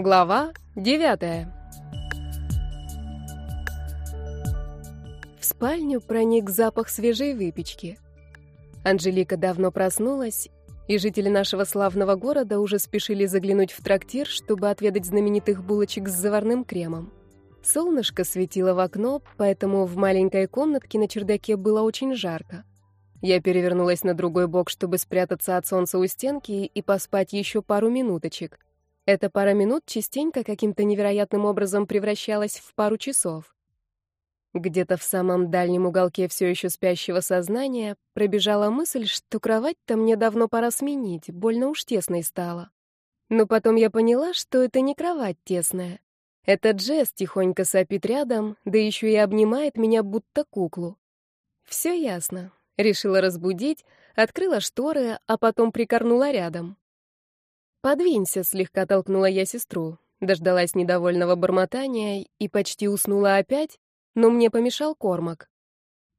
Глава 9. В спальню проник запах свежей выпечки. Анжелика давно проснулась, и жители нашего славного города уже спешили заглянуть в трактир, чтобы отведать знаменитых булочек с заварным кремом. Солнышко светило в окно, поэтому в маленькой комнатке на чердаке было очень жарко. Я перевернулась на другой бок, чтобы спрятаться от солнца у стенки и поспать еще пару минуточек — эта пара минут частенько каким-то невероятным образом превращалась в пару часов. Где-то в самом дальнем уголке все еще спящего сознания пробежала мысль, что кровать-то мне давно пора сменить, больно уж тесной стала. Но потом я поняла, что это не кровать тесная. Это Джесс тихонько сопит рядом, да еще и обнимает меня будто куклу. Все ясно. Решила разбудить, открыла шторы, а потом прикорнула рядом. «Подвинься», — слегка толкнула я сестру, дождалась недовольного бормотания и почти уснула опять, но мне помешал Кормак.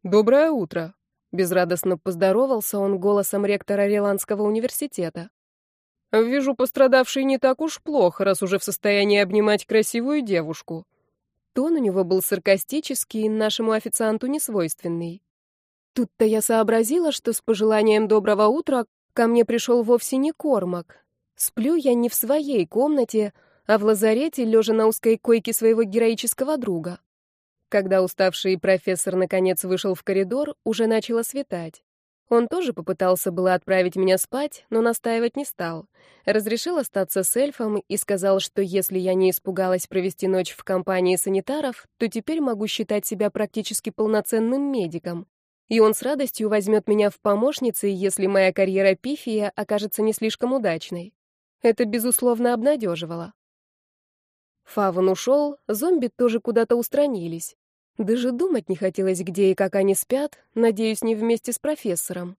«Доброе утро», — безрадостно поздоровался он голосом ректора Риландского университета. «Вижу, пострадавший не так уж плохо, раз уже в состоянии обнимать красивую девушку». Тон у него был саркастический, нашему официанту несвойственный. Тут-то я сообразила, что с пожеланием доброго утра ко мне пришел вовсе не Кормак, Сплю я не в своей комнате, а в лазарете, лежа на узкой койке своего героического друга. Когда уставший профессор наконец вышел в коридор, уже начало светать. Он тоже попытался было отправить меня спать, но настаивать не стал. Разрешил остаться с эльфом и сказал, что если я не испугалась провести ночь в компании санитаров, то теперь могу считать себя практически полноценным медиком. И он с радостью возьмет меня в помощницы, если моя карьера пифия окажется не слишком удачной. Это, безусловно, обнадеживало. Фаван ушел, зомби тоже куда-то устранились. Даже думать не хотелось, где и как они спят, надеюсь, не вместе с профессором.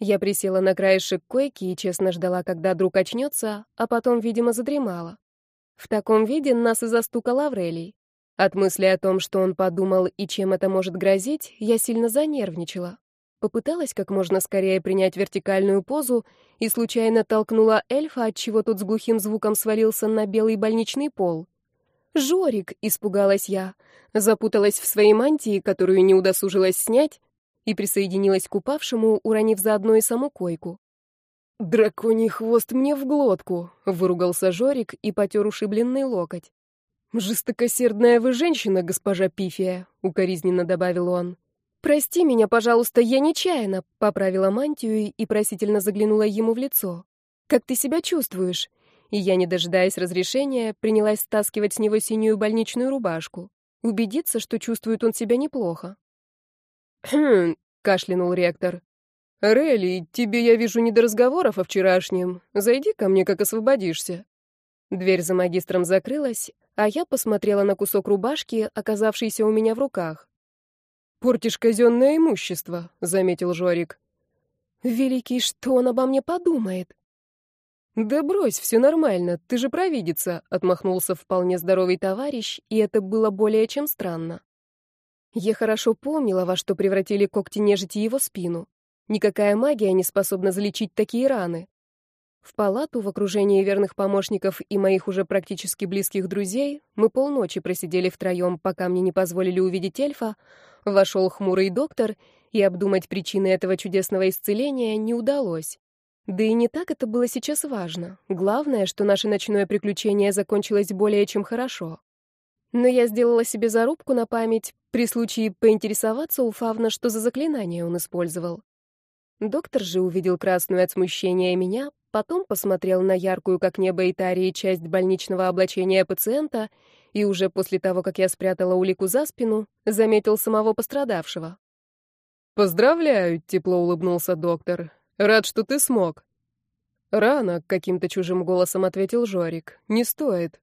Я присела на краешек койки и честно ждала, когда друг очнется, а потом, видимо, задремала. В таком виде нас и застукал Аврелий. От мысли о том, что он подумал и чем это может грозить, я сильно занервничала. Попыталась как можно скорее принять вертикальную позу и случайно толкнула эльфа, отчего тот с глухим звуком свалился на белый больничный пол. «Жорик!» — испугалась я. Запуталась в своей мантии, которую не удосужилась снять, и присоединилась к упавшему, уронив заодно и саму койку. «Драконий хвост мне в глотку!» — выругался Жорик и потер ушибленный локоть. «Жестокосердная вы женщина, госпожа Пифия!» — укоризненно добавил он. «Прости меня, пожалуйста, я нечаянно», — поправила мантию и просительно заглянула ему в лицо. «Как ты себя чувствуешь?» И я, не дожидаясь разрешения, принялась стаскивать с него синюю больничную рубашку. Убедиться, что чувствует он себя неплохо. «Хм», — кашлянул ректор. «Релли, тебе, я вижу, не до разговоров о вчерашнем. Зайди ко мне, как освободишься». Дверь за магистром закрылась, а я посмотрела на кусок рубашки, оказавшийся у меня в руках портишь казенное имущество», — заметил Жорик. «Великий, что он обо мне подумает?» «Да брось, все нормально, ты же провидица», — отмахнулся вполне здоровый товарищ, и это было более чем странно. Я хорошо помнила, во что превратили когти нежити его спину. Никакая магия не способна залечить такие раны. В палату в окружении верных помощников и моих уже практически близких друзей мы полночи просидели втроем, пока мне не позволили увидеть эльфа. Вошел хмурый доктор, и обдумать причины этого чудесного исцеления не удалось. Да и не так это было сейчас важно. Главное, что наше ночное приключение закончилось более чем хорошо. Но я сделала себе зарубку на память при случае поинтересоваться у Фавна, что за заклинание он использовал. Доктор же увидел красную от смущения меня, потом посмотрел на яркую, как небо Итарии, часть больничного облачения пациента и уже после того, как я спрятала улику за спину, заметил самого пострадавшего. «Поздравляю», — тепло улыбнулся доктор. «Рад, что ты смог». «Рано», — каким-то чужим голосом ответил Жорик. «Не стоит».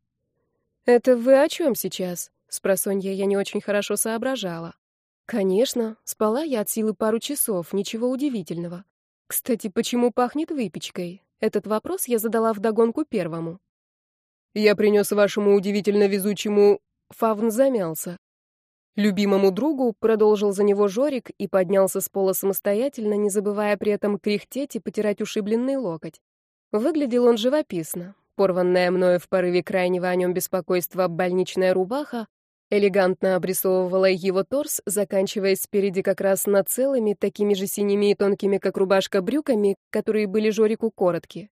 «Это вы о чем сейчас?» Спросонья я не очень хорошо соображала. Конечно, спала я от силы пару часов, ничего удивительного. Кстати, почему пахнет выпечкой? Этот вопрос я задала вдогонку первому. Я принес вашему удивительно везучему... Фавн замялся. Любимому другу продолжил за него Жорик и поднялся с пола самостоятельно, не забывая при этом кряхтеть и потирать ушибленный локоть. Выглядел он живописно. Порванная мною в порыве крайнего о нем беспокойства больничная рубаха, элегантно обрисовывала его торс, заканчивая спереди как раз на целыми, такими же синими и тонкими, как рубашка, брюками, которые были Жорику коротки.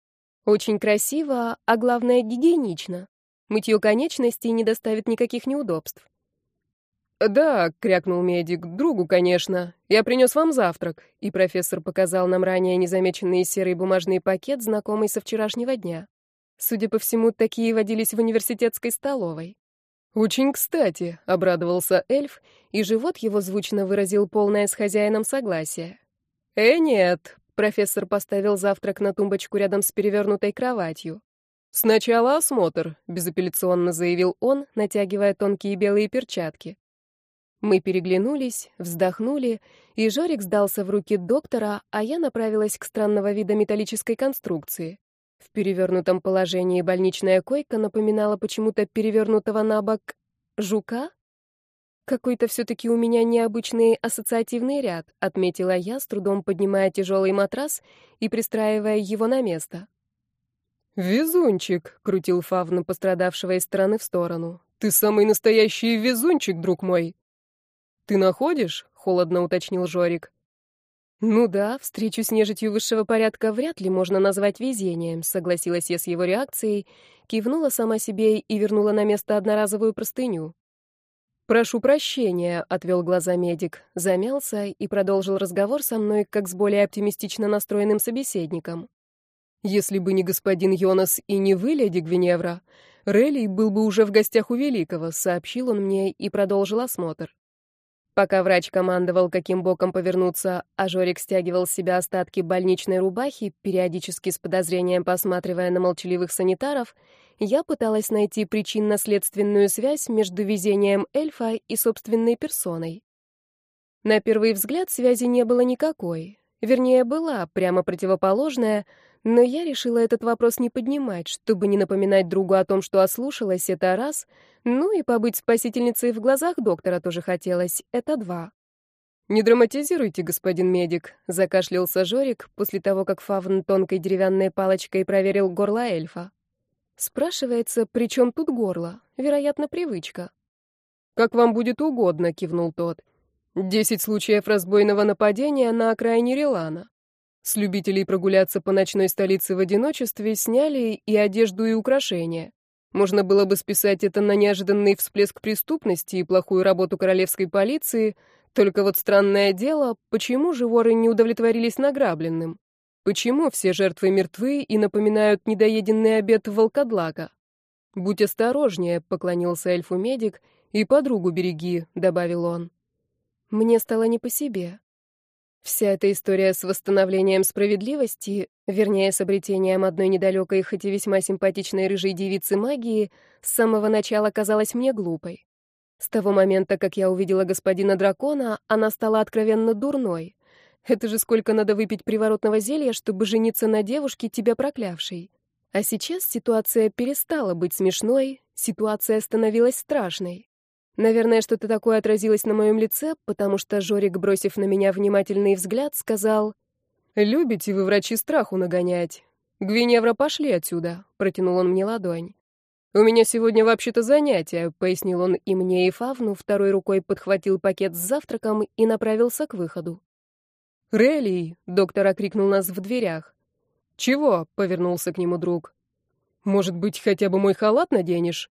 Очень красиво, а главное, гигиенично. Мытье конечностей не доставит никаких неудобств. «Да», — крякнул медик, — «другу, конечно. Я принес вам завтрак». И профессор показал нам ранее незамеченный серый бумажный пакет, знакомый со вчерашнего дня. Судя по всему, такие водились в университетской столовой. «Очень кстати», — обрадовался эльф, и живот его звучно выразил полное с хозяином согласие. «Э, нет», — профессор поставил завтрак на тумбочку рядом с перевернутой кроватью. «Сначала осмотр», — безапелляционно заявил он, натягивая тонкие белые перчатки. Мы переглянулись, вздохнули, и Жорик сдался в руки доктора, а я направилась к странного вида металлической конструкции. В перевернутом положении больничная койка напоминала почему-то перевернутого на бок жука. Какой-то все-таки у меня необычный ассоциативный ряд, отметила я, с трудом поднимая тяжелый матрас и пристраивая его на место. «Везунчик!» — крутил Фавна пострадавшего из стороны в сторону. «Ты самый настоящий везунчик, друг мой!» «Ты находишь?» — холодно уточнил Жорик. Ну да, встречу с нежитью высшего порядка вряд ли можно назвать везением, согласилась я с его реакцией, кивнула сама себе и вернула на место одноразовую простыню. Прошу прощения, отвел глаза медик, замялся и продолжил разговор со мной как с более оптимистично настроенным собеседником. Если бы не господин Йонас и не вы, леди Гвиневра, Релли был бы уже в гостях у великого, сообщил он мне и продолжил осмотр. Пока врач командовал, каким боком повернуться, а Жорик стягивал с себя остатки больничной рубахи, периодически с подозрением посматривая на молчаливых санитаров, я пыталась найти причинно-следственную связь между везением эльфа и собственной персоной. На первый взгляд связи не было никакой, Вернее, была прямо противоположная, но я решила этот вопрос не поднимать, чтобы не напоминать другу о том, что ослушалась, это раз, ну и побыть спасительницей в глазах доктора тоже хотелось, это два. «Не драматизируйте, господин медик», — закашлялся Жорик после того, как Фавн тонкой деревянной палочкой проверил горло эльфа. Спрашивается, при чем тут горло? Вероятно, привычка. «Как вам будет угодно», — кивнул тот. 10 случаев разбойного нападения на окраине Релана. С любителей прогуляться по ночной столице в одиночестве сняли и одежду, и украшения. Можно было бы списать это на неожиданный всплеск преступности и плохую работу королевской полиции, только вот странное дело, почему же воры не удовлетворились награбленным? Почему все жертвы мертвы и напоминают недоеденный обед волкодлака? «Будь осторожнее», — поклонился эльфу-медик, — «и подругу береги», — добавил он. Мне стало не по себе. Вся эта история с восстановлением справедливости, вернее, с обретением одной недалекой, хоть и весьма симпатичной рыжей девицы магии, с самого начала казалась мне глупой. С того момента, как я увидела господина дракона, она стала откровенно дурной. Это же сколько надо выпить приворотного зелья, чтобы жениться на девушке, тебя проклявшей. А сейчас ситуация перестала быть смешной, ситуация становилась страшной. Наверное, что-то такое отразилось на моем лице, потому что Жорик, бросив на меня внимательный взгляд, сказал: "Любите вы врачи страху нагонять. Гвиневра, пошли отсюда", протянул он мне ладонь. У меня сегодня вообще-то занятие, пояснил он и мне, и Фавну, второй рукой подхватил пакет с завтраком и направился к выходу. Релли, доктор окрикнул нас в дверях. Чего? повернулся к нему друг. Может быть, хотя бы мой халат наденешь?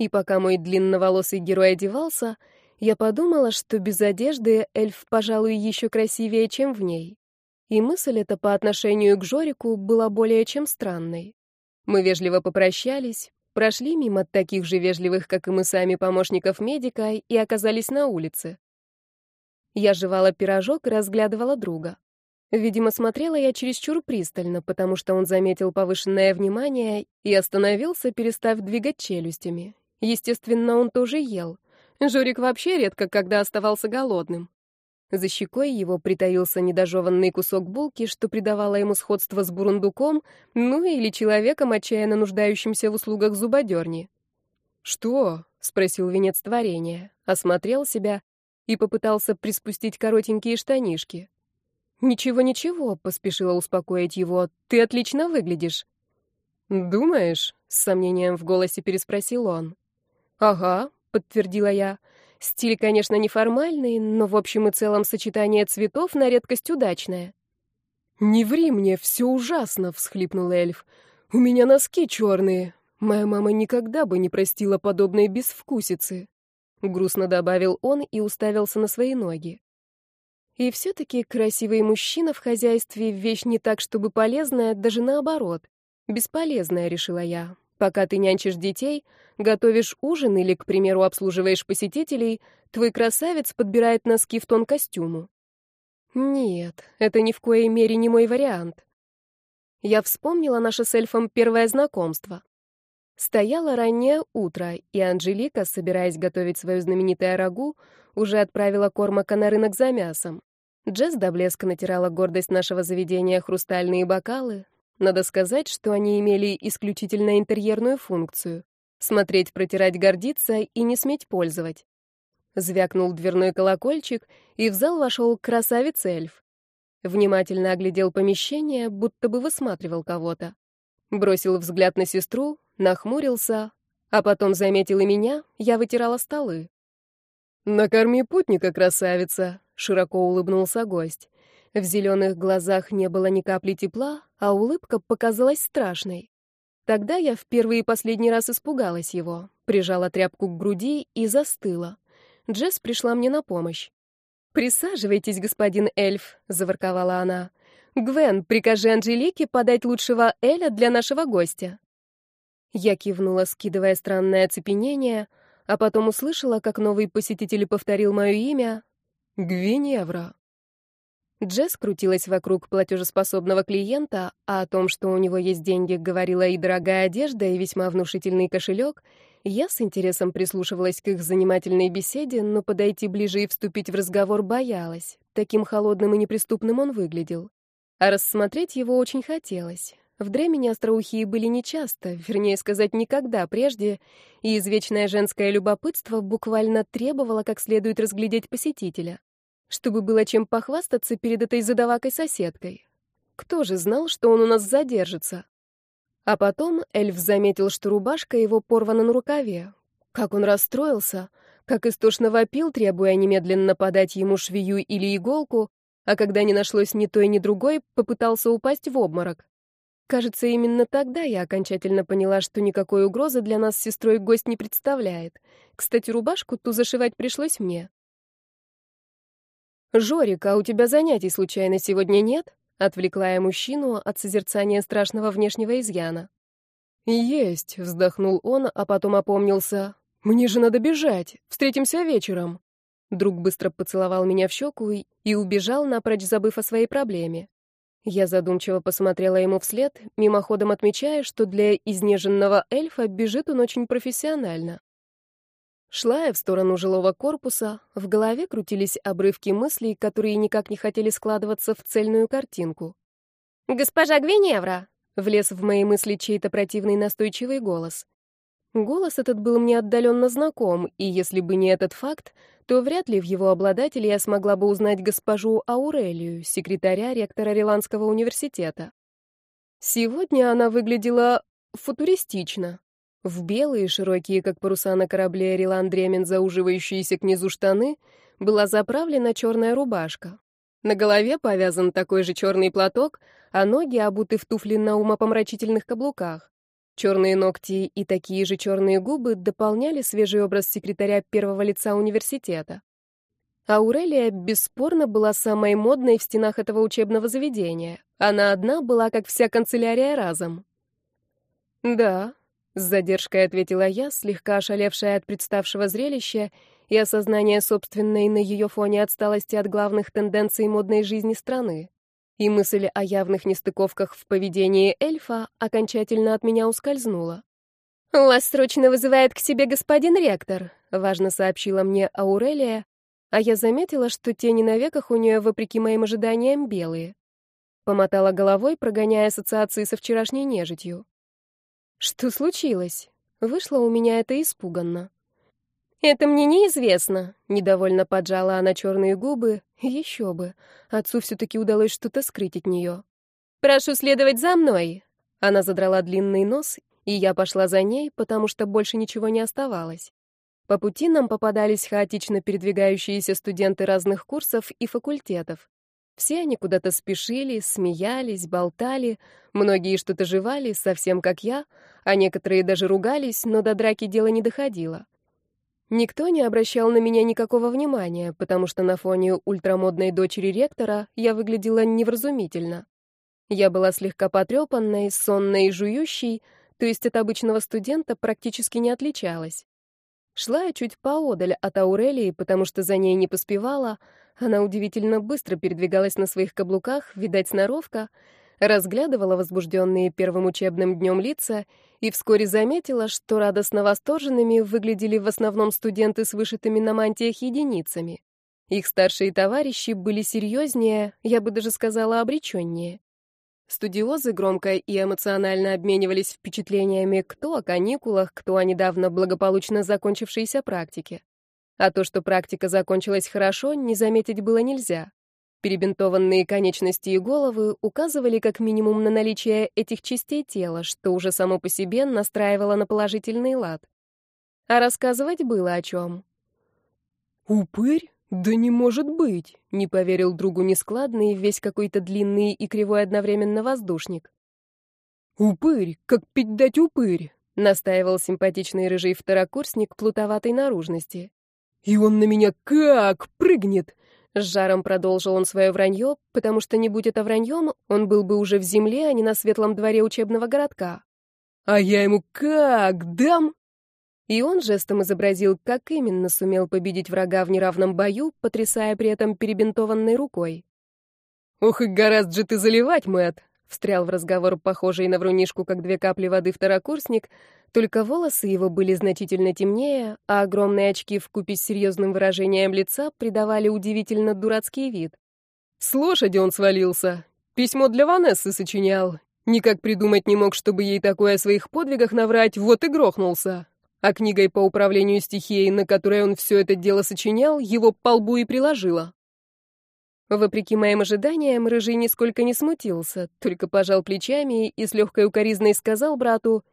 И пока мой длинноволосый герой одевался, я подумала, что без одежды эльф, пожалуй, еще красивее, чем в ней. И мысль эта по отношению к Жорику была более чем странной. Мы вежливо попрощались, прошли мимо таких же вежливых, как и мы сами, помощников медика и оказались на улице. Я жевала пирожок и разглядывала друга. Видимо, смотрела я чересчур пристально, потому что он заметил повышенное внимание и остановился, перестав двигать челюстями. Естественно, он тоже ел. Жорик вообще редко когда оставался голодным. За щекой его притаился недожеванный кусок булки, что придавало ему сходство с бурундуком, ну или человеком, отчаянно нуждающимся в услугах зубодерни. «Что?» — спросил венец творения, осмотрел себя и попытался приспустить коротенькие штанишки. «Ничего-ничего», — поспешила успокоить его, — «ты отлично выглядишь». «Думаешь?» — с сомнением в голосе переспросил он. Ага, подтвердила я. Стиль, конечно, неформальный, но в общем и целом сочетание цветов на редкость удачное. Не ври мне, все ужасно, всхлипнул эльф. У меня носки черные. Моя мама никогда бы не простила подобной безвкусицы, грустно добавил он и уставился на свои ноги. И все таки красивый мужчина в хозяйстве вещь не так, чтобы полезная, даже наоборот. Бесполезная, решила я. Пока ты нянчишь детей, готовишь ужин или, к примеру, обслуживаешь посетителей, твой красавец подбирает носки в тон костюму. Нет, это ни в коей мере не мой вариант. Я вспомнила наше с эльфом первое знакомство. Стояло раннее утро, и Анжелика, собираясь готовить свою знаменитую рагу, уже отправила Кормака на рынок за мясом. Джесс до блеска натирала гордость нашего заведения хрустальные бокалы, надо сказать, что они имели исключительно интерьерную функцию. Смотреть, протирать, гордиться и не сметь пользовать. Звякнул дверной колокольчик, и в зал вошел красавец-эльф. Внимательно оглядел помещение, будто бы высматривал кого-то. Бросил взгляд на сестру, нахмурился, а потом заметил и меня, я вытирала столы. «Накорми путника, красавица!» — широко улыбнулся гость. В зеленых глазах не было ни капли тепла, а улыбка показалась страшной. Тогда я в первый и последний раз испугалась его, прижала тряпку к груди и застыла. Джесс пришла мне на помощь. «Присаживайтесь, господин эльф», — заворковала она. «Гвен, прикажи Анжелике подать лучшего Эля для нашего гостя». Я кивнула, скидывая странное оцепенение, а потом услышала, как новый посетитель повторил мое имя «Гвиневра». Джесс крутилась вокруг платежеспособного клиента, а о том, что у него есть деньги, говорила и дорогая одежда, и весьма внушительный кошелек. Я с интересом прислушивалась к их занимательной беседе, но подойти ближе и вступить в разговор боялась. Таким холодным и неприступным он выглядел. А рассмотреть его очень хотелось. В Дремене остроухие были нечасто, вернее сказать, никогда прежде, и извечное женское любопытство буквально требовало как следует разглядеть посетителя чтобы было чем похвастаться перед этой задавакой-соседкой. Кто же знал, что он у нас задержится? А потом эльф заметил, что рубашка его порвана на рукаве. Как он расстроился, как истошно вопил, требуя немедленно подать ему швею или иголку, а когда не нашлось ни той, ни другой, попытался упасть в обморок. Кажется, именно тогда я окончательно поняла, что никакой угрозы для нас с сестрой гость не представляет. Кстати, рубашку ту зашивать пришлось мне. «Жорик, а у тебя занятий случайно сегодня нет?» — отвлекла я мужчину от созерцания страшного внешнего изъяна. «Есть», — вздохнул он, а потом опомнился. «Мне же надо бежать. Встретимся вечером». Друг быстро поцеловал меня в щеку и убежал, напрочь забыв о своей проблеме. Я задумчиво посмотрела ему вслед, мимоходом отмечая, что для изнеженного эльфа бежит он очень профессионально. Шла я в сторону жилого корпуса, в голове крутились обрывки мыслей, которые никак не хотели складываться в цельную картинку. «Госпожа Гвиневра!» — влез в мои мысли чей-то противный настойчивый голос. Голос этот был мне отдаленно знаком, и если бы не этот факт, то вряд ли в его обладателе я смогла бы узнать госпожу Аурелию, секретаря ректора Риландского университета. Сегодня она выглядела футуристично, в белые, широкие, как паруса на корабле Эрилан Дремин, зауживающиеся к низу штаны, была заправлена черная рубашка. На голове повязан такой же черный платок, а ноги обуты в туфли на умопомрачительных каблуках. Черные ногти и такие же черные губы дополняли свежий образ секретаря первого лица университета. Аурелия бесспорно была самой модной в стенах этого учебного заведения. Она одна была, как вся канцелярия разом. «Да», с Задержкой ответила я, слегка ошалевшая от представшего зрелища и осознания собственной на ее фоне отсталости от главных тенденций модной жизни страны. И мысль о явных нестыковках в поведении эльфа окончательно от меня ускользнула. «Вас срочно вызывает к себе господин ректор», — важно сообщила мне Аурелия, а я заметила, что тени на веках у нее, вопреки моим ожиданиям, белые. Помотала головой, прогоняя ассоциации со вчерашней нежитью. Что случилось? Вышло у меня это испуганно. Это мне неизвестно, недовольно поджала она черные губы. Еще бы. Отцу все таки удалось что-то скрыть от нее. Прошу следовать за мной. Она задрала длинный нос, и я пошла за ней, потому что больше ничего не оставалось. По пути нам попадались хаотично передвигающиеся студенты разных курсов и факультетов. Все они куда-то спешили, смеялись, болтали, многие что-то жевали, совсем как я, а некоторые даже ругались, но до драки дело не доходило. Никто не обращал на меня никакого внимания, потому что на фоне ультрамодной дочери ректора я выглядела невразумительно. Я была слегка потрепанной, сонной и жующей, то есть от обычного студента практически не отличалась. Шла я чуть поодаль от Аурелии, потому что за ней не поспевала, она удивительно быстро передвигалась на своих каблуках, видать, сноровка, разглядывала возбужденные первым учебным днем лица и вскоре заметила, что радостно восторженными выглядели в основном студенты с вышитыми на мантиях единицами. Их старшие товарищи были серьезнее, я бы даже сказала, обреченнее. Студиозы громко и эмоционально обменивались впечатлениями кто о каникулах, кто о недавно благополучно закончившейся практике. А то, что практика закончилась хорошо, не заметить было нельзя. Перебинтованные конечности и головы указывали как минимум на наличие этих частей тела, что уже само по себе настраивало на положительный лад. А рассказывать было о чем. «Упырь? Да не может быть!» — не поверил другу нескладный, весь какой-то длинный и кривой одновременно воздушник. «Упырь! Как пить дать упырь!» — настаивал симпатичный рыжий второкурсник плутоватой наружности. И он на меня как прыгнет. С жаром продолжил он свое вранье, потому что не будь это враньем, он был бы уже в земле, а не на светлом дворе учебного городка. А я ему как дам? И он жестом изобразил, как именно сумел победить врага в неравном бою, потрясая при этом перебинтованной рукой. «Ох и гораздо же ты заливать, Мэтт!» Встрял в разговор похожий на врунишку, как две капли воды второкурсник, только волосы его были значительно темнее, а огромные очки в купе с серьезным выражением лица придавали удивительно дурацкий вид. С лошади он свалился. Письмо для Ванессы сочинял. Никак придумать не мог, чтобы ей такое о своих подвигах наврать, вот и грохнулся. А книгой по управлению стихией, на которой он все это дело сочинял, его по лбу и приложило. Вопреки моим ожиданиям, Рыжий нисколько не смутился, только пожал плечами и с легкой укоризной сказал брату,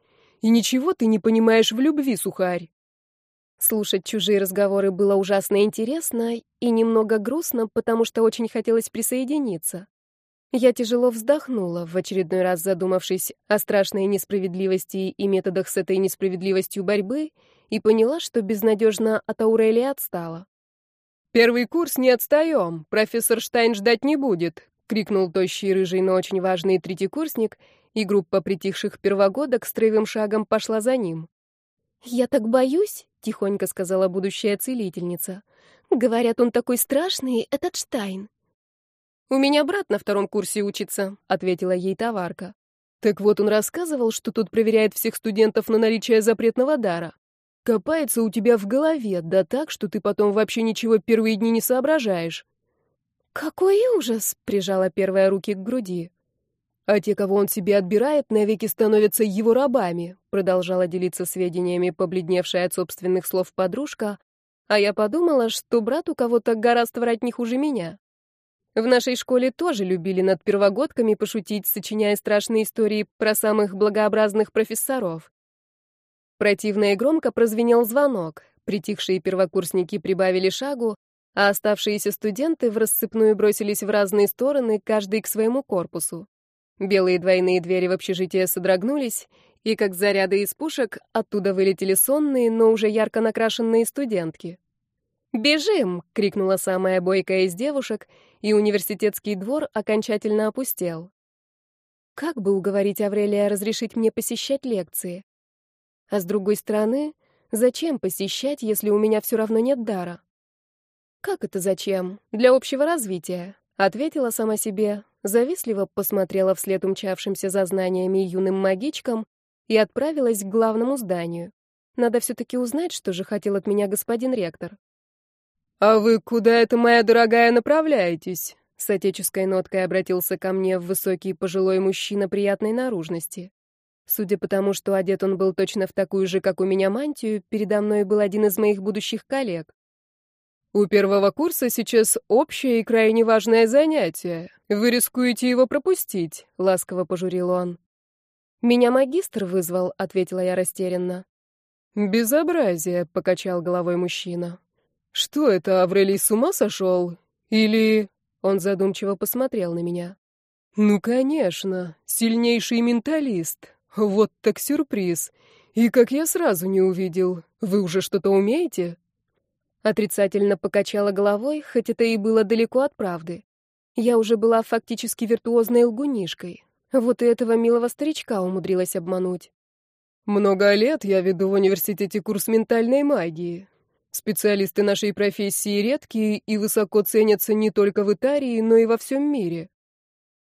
«И ничего ты не понимаешь в любви, сухарь!» Слушать чужие разговоры было ужасно интересно и немного грустно, потому что очень хотелось присоединиться. Я тяжело вздохнула, в очередной раз задумавшись о страшной несправедливости и методах с этой несправедливостью борьбы, и поняла, что безнадежно от Аурелии отстала. «Первый курс не отстаем, профессор Штайн ждать не будет», — крикнул тощий рыжий, но очень важный третий курсник, и группа притихших первогодок строевым шагом пошла за ним. «Я так боюсь», — тихонько сказала будущая целительница. «Говорят, он такой страшный, этот Штайн». «У меня брат на втором курсе учится», — ответила ей товарка. Так вот, он рассказывал, что тут проверяет всех студентов на наличие запретного дара. Копается у тебя в голове, да так, что ты потом вообще ничего первые дни не соображаешь. Какой ужас, прижала первая руки к груди. А те, кого он себе отбирает, навеки становятся его рабами, продолжала делиться сведениями побледневшая от собственных слов подружка, а я подумала, что брат у кого-то гораздо врать не хуже меня. В нашей школе тоже любили над первогодками пошутить, сочиняя страшные истории про самых благообразных профессоров. Противно и громко прозвенел звонок. Притихшие первокурсники прибавили шагу, а оставшиеся студенты в рассыпную бросились в разные стороны, каждый к своему корпусу. Белые двойные двери в общежитие содрогнулись, и как заряды из пушек оттуда вылетели сонные, но уже ярко накрашенные студентки. «Бежим!» — крикнула самая бойкая из девушек, и университетский двор окончательно опустел. Как бы уговорить Аврелия разрешить мне посещать лекции? А с другой стороны, зачем посещать, если у меня все равно нет дара? Как это зачем? Для общего развития, ответила сама себе, завистливо посмотрела вслед умчавшимся за знаниями юным магичкам и отправилась к главному зданию. Надо все таки узнать, что же хотел от меня господин ректор. А вы куда это, моя дорогая, направляетесь? С отеческой ноткой обратился ко мне высокий пожилой мужчина приятной наружности. Судя по тому, что одет он был точно в такую же, как у меня, мантию, передо мной был один из моих будущих коллег. «У первого курса сейчас общее и крайне важное занятие. Вы рискуете его пропустить», — ласково пожурил он. «Меня магистр вызвал», — ответила я растерянно. «Безобразие», — покачал головой мужчина. «Что это, Аврелий с ума сошел? Или...» Он задумчиво посмотрел на меня. «Ну, конечно, сильнейший менталист, вот так сюрприз. И как я сразу не увидел. Вы уже что-то умеете? Отрицательно покачала головой, хоть это и было далеко от правды. Я уже была фактически виртуозной лгунишкой. Вот и этого милого старичка умудрилась обмануть. Много лет я веду в университете курс ментальной магии. Специалисты нашей профессии редкие и высоко ценятся не только в Италии, но и во всем мире.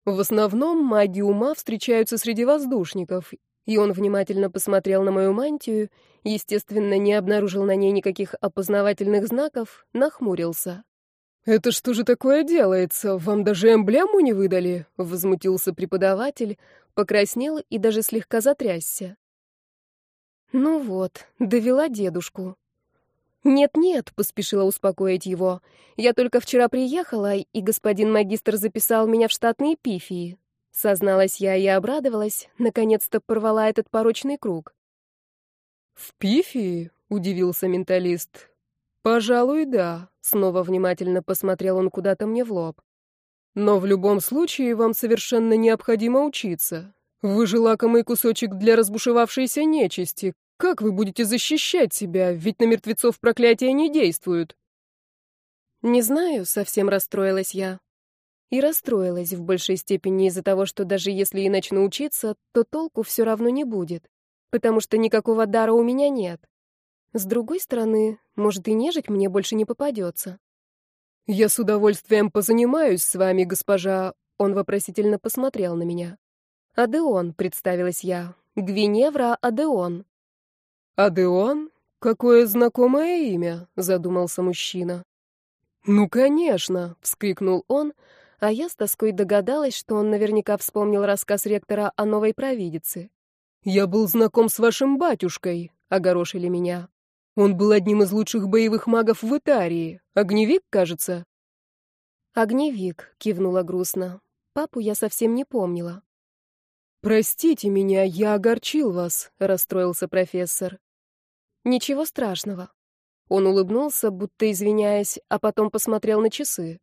В основном маги ума встречаются среди воздушников, и он внимательно посмотрел на мою мантию, естественно, не обнаружил на ней никаких опознавательных знаков, нахмурился. «Это что же такое делается? Вам даже эмблему не выдали?» — возмутился преподаватель, покраснел и даже слегка затрясся. «Ну вот, довела дедушку», «Нет-нет», — поспешила успокоить его, — «я только вчера приехала, и господин магистр записал меня в штатные пифии». Созналась я и обрадовалась, наконец-то порвала этот порочный круг. «В пифии?» — удивился менталист. «Пожалуй, да», — снова внимательно посмотрел он куда-то мне в лоб. «Но в любом случае вам совершенно необходимо учиться. Вы же лакомый кусочек для разбушевавшейся нечисти, как вы будете защищать себя, ведь на мертвецов проклятия не действуют? Не знаю, совсем расстроилась я. И расстроилась в большей степени из-за того, что даже если и начну учиться, то толку все равно не будет, потому что никакого дара у меня нет. С другой стороны, может, и нежить мне больше не попадется. «Я с удовольствием позанимаюсь с вами, госпожа...» Он вопросительно посмотрел на меня. «Адеон», — представилась я. «Гвиневра Адеон». «Адеон? Какое знакомое имя!» — задумался мужчина. «Ну, конечно!» — вскрикнул он, а я с тоской догадалась, что он наверняка вспомнил рассказ ректора о новой провидице. «Я был знаком с вашим батюшкой», — огорошили меня. «Он был одним из лучших боевых магов в Итарии. Огневик, кажется?» «Огневик», — кивнула грустно. «Папу я совсем не помнила». «Простите меня, я огорчил вас», — расстроился профессор. Ничего страшного. Он улыбнулся, будто извиняясь, а потом посмотрел на часы.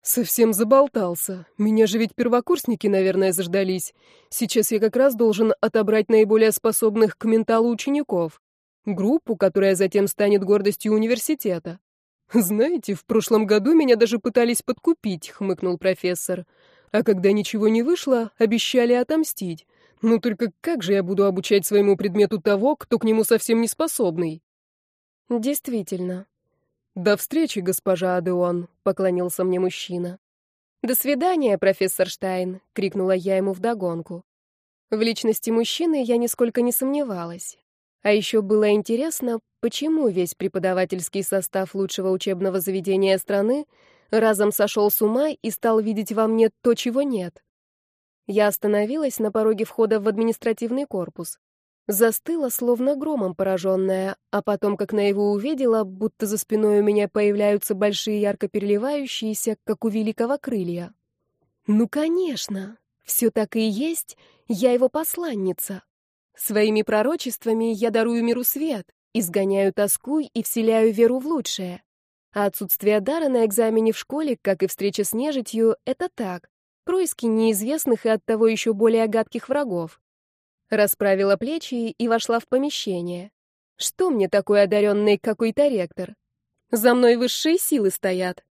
Совсем заболтался. Меня же ведь первокурсники, наверное, заждались. Сейчас я как раз должен отобрать наиболее способных к менталу учеников. Группу, которая затем станет гордостью университета. «Знаете, в прошлом году меня даже пытались подкупить», — хмыкнул профессор. «А когда ничего не вышло, обещали отомстить. Ну только как же я буду обучать своему предмету того, кто к нему совсем не способный? Действительно. До встречи, госпожа Адеон, поклонился мне мужчина. До свидания, профессор Штайн, крикнула я ему вдогонку. В личности мужчины я нисколько не сомневалась. А еще было интересно, почему весь преподавательский состав лучшего учебного заведения страны разом сошел с ума и стал видеть во мне то, чего нет. Я остановилась на пороге входа в административный корпус. Застыла, словно громом пораженная, а потом, как наяву увидела, будто за спиной у меня появляются большие ярко переливающиеся, как у великого крылья. «Ну, конечно! Все так и есть, я его посланница. Своими пророчествами я дарую миру свет, изгоняю тоску и вселяю веру в лучшее. А отсутствие дара на экзамене в школе, как и встреча с нежитью, это так, происки неизвестных и оттого еще более гадких врагов. Расправила плечи и вошла в помещение. Что мне такой одаренный какой-то ректор? За мной высшие силы стоят.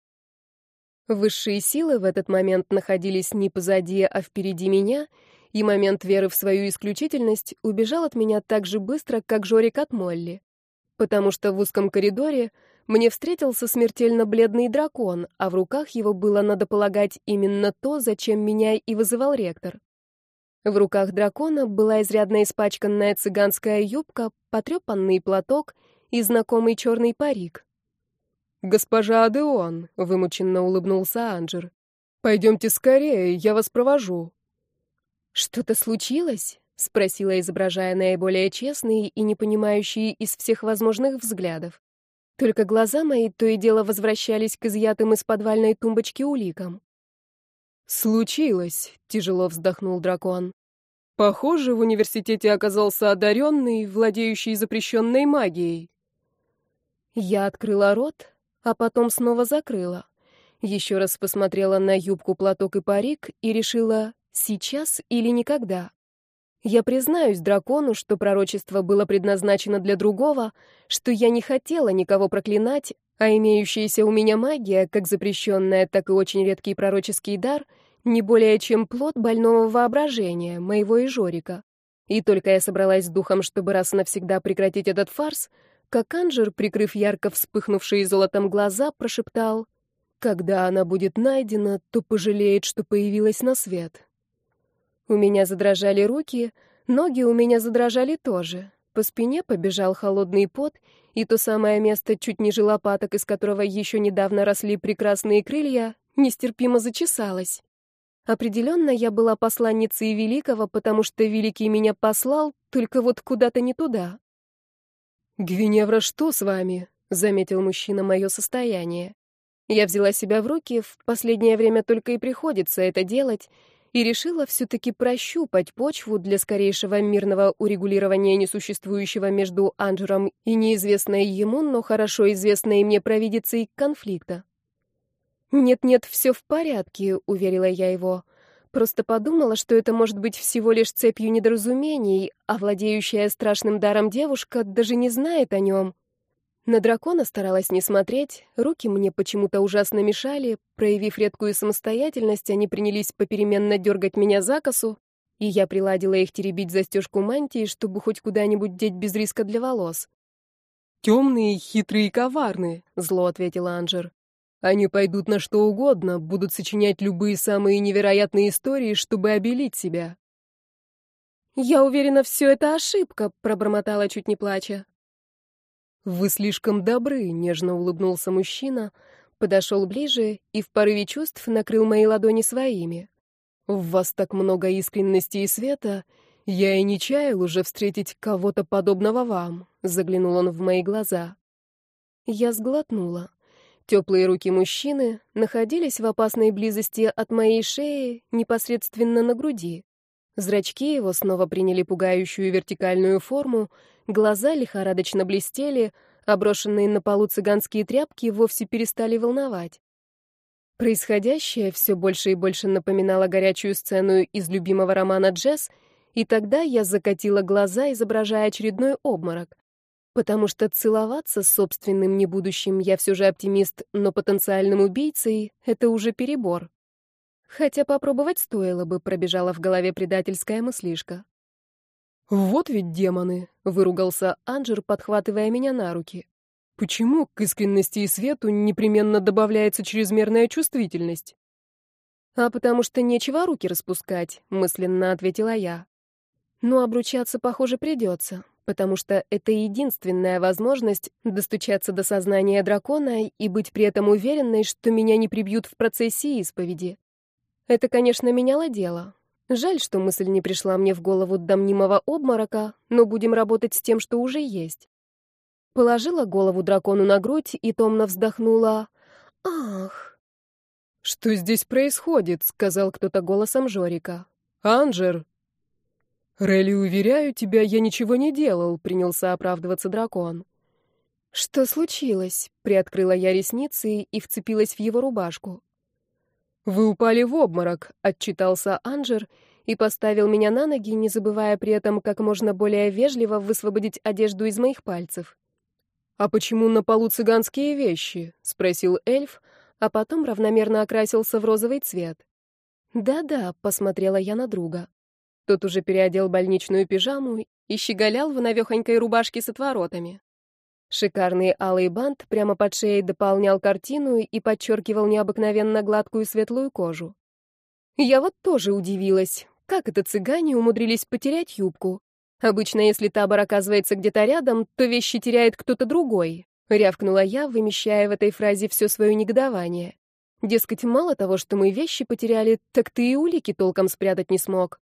Высшие силы в этот момент находились не позади, а впереди меня, и момент веры в свою исключительность убежал от меня так же быстро, как Жорик от Молли. Потому что в узком коридоре мне встретился смертельно бледный дракон, а в руках его было, надо полагать, именно то, зачем меня и вызывал ректор. В руках дракона была изрядно испачканная цыганская юбка, потрепанный платок и знакомый черный парик. «Госпожа Адеон», — вымученно улыбнулся Анджер, — «пойдемте скорее, я вас провожу». «Что-то случилось?» — спросила, изображая наиболее честный и непонимающий из всех возможных взглядов. Только глаза мои то и дело возвращались к изъятым из подвальной тумбочки уликам. «Случилось», — тяжело вздохнул дракон. «Похоже, в университете оказался одаренный, владеющий запрещенной магией». Я открыла рот, а потом снова закрыла. Еще раз посмотрела на юбку, платок и парик и решила «сейчас или никогда». Я признаюсь дракону, что пророчество было предназначено для другого, что я не хотела никого проклинать, а имеющаяся у меня магия, как запрещенная, так и очень редкий пророческий дар, не более чем плод больного воображения, моего и Жорика. И только я собралась с духом, чтобы раз навсегда прекратить этот фарс, как Анжер, прикрыв ярко вспыхнувшие золотом глаза, прошептал, «Когда она будет найдена, то пожалеет, что появилась на свет». У меня задрожали руки, ноги у меня задрожали тоже. По спине побежал холодный пот, и то самое место чуть ниже лопаток, из которого еще недавно росли прекрасные крылья, нестерпимо зачесалось. Определенно, я была посланницей Великого, потому что Великий меня послал, только вот куда-то не туда. «Гвиневра, что с вами?» — заметил мужчина мое состояние. Я взяла себя в руки, в последнее время только и приходится это делать, и решила все-таки прощупать почву для скорейшего мирного урегулирования несуществующего между Анджером и неизвестной ему, но хорошо известной мне провидицей конфликта. «Нет-нет, все в порядке», — уверила я его. Просто подумала, что это может быть всего лишь цепью недоразумений, а владеющая страшным даром девушка даже не знает о нем. На дракона старалась не смотреть, руки мне почему-то ужасно мешали, проявив редкую самостоятельность, они принялись попеременно дергать меня за косу, и я приладила их теребить застежку мантии, чтобы хоть куда-нибудь деть без риска для волос. «Темные, хитрые и коварные», — зло ответил Анжер. «Они пойдут на что угодно, будут сочинять любые самые невероятные истории, чтобы обелить себя». «Я уверена, все это ошибка», — пробормотала чуть не плача. «Вы слишком добры», — нежно улыбнулся мужчина, подошел ближе и в порыве чувств накрыл мои ладони своими. «В вас так много искренности и света. Я и не чаял уже встретить кого-то подобного вам», — заглянул он в мои глаза. Я сглотнула. Теплые руки мужчины находились в опасной близости от моей шеи, непосредственно на груди. Зрачки его снова приняли пугающую вертикальную форму, Глаза лихорадочно блестели, а оброшенные на полу цыганские тряпки вовсе перестали волновать. Происходящее все больше и больше напоминало горячую сцену из любимого романа «Джесс», и тогда я закатила глаза, изображая очередной обморок. Потому что целоваться с собственным небудущим я все же оптимист, но потенциальным убийцей — это уже перебор. Хотя попробовать стоило бы, пробежала в голове предательская мыслишка. «Вот ведь демоны!» — выругался Анджер, подхватывая меня на руки. «Почему к искренности и свету непременно добавляется чрезмерная чувствительность?» «А потому что нечего руки распускать», — мысленно ответила я. «Но обручаться, похоже, придется, потому что это единственная возможность достучаться до сознания дракона и быть при этом уверенной, что меня не прибьют в процессе исповеди. Это, конечно, меняло дело, Жаль, что мысль не пришла мне в голову до мнимого обморока, но будем работать с тем, что уже есть. Положила голову дракону на грудь и томно вздохнула. «Ах!» «Что здесь происходит?» — сказал кто-то голосом Жорика. «Анжер!» «Релли, уверяю тебя, я ничего не делал», — принялся оправдываться дракон. «Что случилось?» — приоткрыла я ресницы и вцепилась в его рубашку. «Вы упали в обморок», — отчитался Анжер и поставил меня на ноги, не забывая при этом как можно более вежливо высвободить одежду из моих пальцев. «А почему на полу цыганские вещи?» — спросил эльф, а потом равномерно окрасился в розовый цвет. «Да-да», — посмотрела я на друга. Тот уже переодел больничную пижаму и щеголял в навехонькой рубашке с отворотами. Шикарный алый бант прямо под шеей дополнял картину и подчеркивал необыкновенно гладкую светлую кожу. Я вот тоже удивилась, как это цыгане умудрились потерять юбку. Обычно, если табор оказывается где-то рядом, то вещи теряет кто-то другой, рявкнула я, вымещая в этой фразе все свое негодование. Дескать, мало того, что мы вещи потеряли, так ты и улики толком спрятать не смог.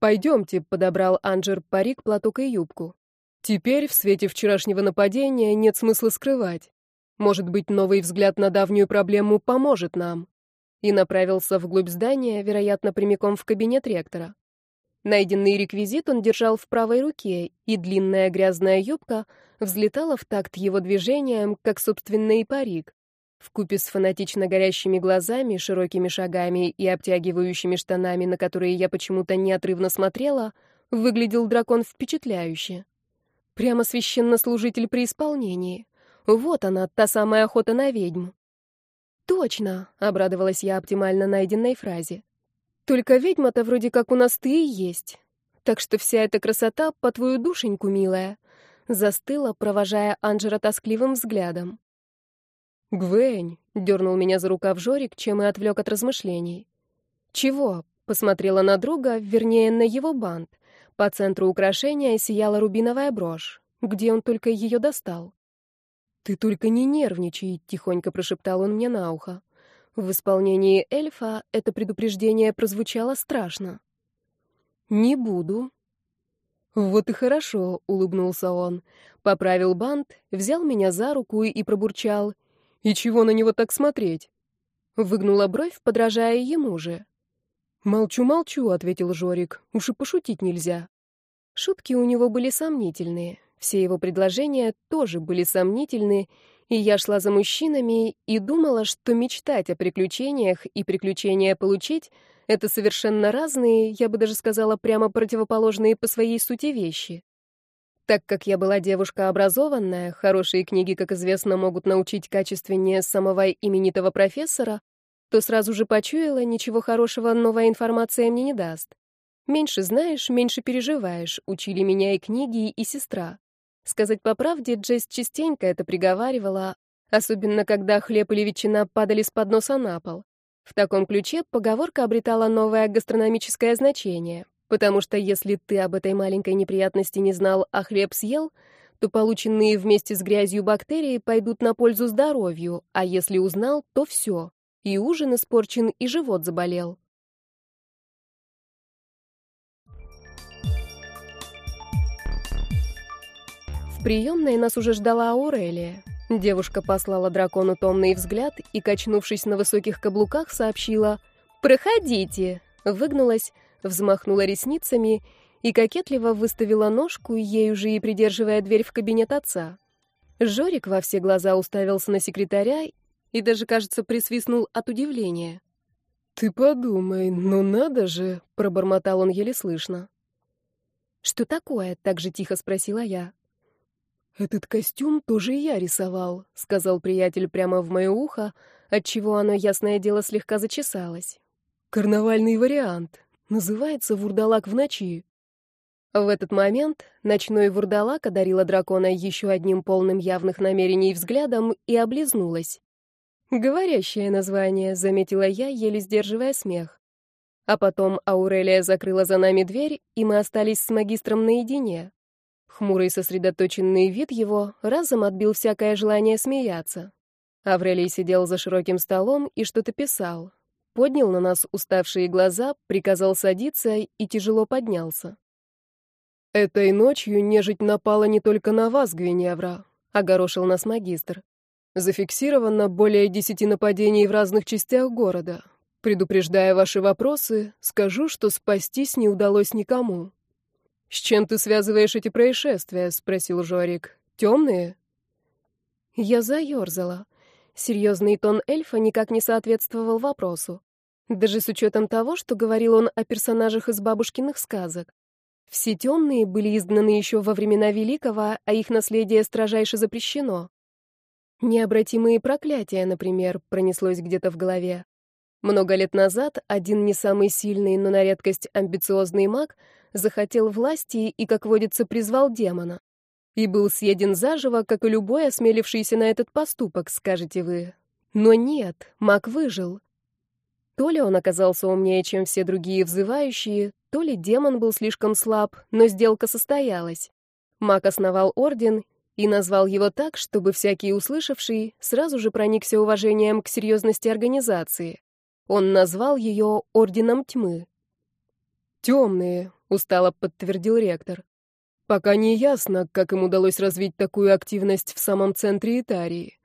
«Пойдемте», — подобрал Анджер парик, платок и юбку. Теперь в свете вчерашнего нападения нет смысла скрывать. Может быть, новый взгляд на давнюю проблему поможет нам. И направился вглубь здания, вероятно, прямиком в кабинет ректора. Найденный реквизит он держал в правой руке, и длинная грязная юбка взлетала в такт его движением, как собственный парик. Вкупе с фанатично горящими глазами, широкими шагами и обтягивающими штанами, на которые я почему-то неотрывно смотрела, выглядел дракон впечатляюще. Прямо священнослужитель при исполнении. Вот она, та самая охота на ведьму. «Точно!» — обрадовалась я оптимально найденной фразе. «Только ведьма-то вроде как у нас ты и есть. Так что вся эта красота по твою душеньку, милая!» Застыла, провожая Анджера тоскливым взглядом. «Гвень!» — дернул меня за рукав Жорик, чем и отвлек от размышлений. «Чего?» — посмотрела на друга, вернее, на его бант. По центру украшения сияла рубиновая брошь. Где он только ее достал? «Ты только не нервничай», — тихонько прошептал он мне на ухо. В исполнении эльфа это предупреждение прозвучало страшно. «Не буду». «Вот и хорошо», — улыбнулся он. Поправил бант, взял меня за руку и пробурчал. «И чего на него так смотреть?» Выгнула бровь, подражая ему же. «Молчу-молчу», — ответил Жорик, — «уж и пошутить нельзя». Шутки у него были сомнительные, все его предложения тоже были сомнительные, и я шла за мужчинами и думала, что мечтать о приключениях и приключения получить — это совершенно разные, я бы даже сказала, прямо противоположные по своей сути вещи. Так как я была девушка образованная, хорошие книги, как известно, могут научить качественнее самого именитого профессора, то сразу же почуяла, ничего хорошего новая информация мне не даст. Меньше знаешь, меньше переживаешь, учили меня и книги, и сестра. Сказать по правде, Джесс частенько это приговаривала, особенно когда хлеб или ветчина падали с подноса на пол. В таком ключе поговорка обретала новое гастрономическое значение, потому что если ты об этой маленькой неприятности не знал, а хлеб съел, то полученные вместе с грязью бактерии пойдут на пользу здоровью, а если узнал, то все. И ужин испорчен, и живот заболел. В приемной нас уже ждала Аурелия. Девушка послала дракону томный взгляд и, качнувшись на высоких каблуках, сообщила «Проходите!» Выгнулась, взмахнула ресницами и кокетливо выставила ножку, ею же и придерживая дверь в кабинет отца. Жорик во все глаза уставился на секретаря и даже, кажется, присвистнул от удивления. «Ты подумай, ну надо же!» — пробормотал он еле слышно. «Что такое?» — так же тихо спросила я. «Этот костюм тоже я рисовал», — сказал приятель прямо в мое ухо, отчего оно, ясное дело, слегка зачесалось. «Карнавальный вариант. Называется «Вурдалак в ночи». В этот момент ночной вурдалак одарила дракона еще одним полным явных намерений взглядом и облизнулась. Говорящее название, заметила я, еле сдерживая смех. А потом Аурелия закрыла за нами дверь, и мы остались с магистром наедине. Хмурый сосредоточенный вид его разом отбил всякое желание смеяться. Аврелий сидел за широким столом и что-то писал. Поднял на нас уставшие глаза, приказал садиться и тяжело поднялся. «Этой ночью нежить напала не только на вас, Гвиневра», — огорошил нас магистр. Зафиксировано более десяти нападений в разных частях города. Предупреждая ваши вопросы, скажу, что спастись не удалось никому. «С чем ты связываешь эти происшествия?» — спросил Жорик. «Темные?» Я заерзала. Серьезный тон эльфа никак не соответствовал вопросу. Даже с учетом того, что говорил он о персонажах из бабушкиных сказок. Все темные были изгнаны еще во времена Великого, а их наследие строжайше запрещено. Необратимые проклятия, например, пронеслось где-то в голове. Много лет назад один не самый сильный, но на редкость амбициозный маг захотел власти и, как водится, призвал демона. И был съеден заживо, как и любой осмелившийся на этот поступок, скажете вы. Но нет, маг выжил. То ли он оказался умнее, чем все другие взывающие, то ли демон был слишком слаб, но сделка состоялась. Маг основал орден и назвал его так, чтобы всякий услышавший сразу же проникся уважением к серьезности организации. Он назвал ее Орденом Тьмы. «Темные», — устало подтвердил ректор. «Пока не ясно, как им удалось развить такую активность в самом центре Итарии.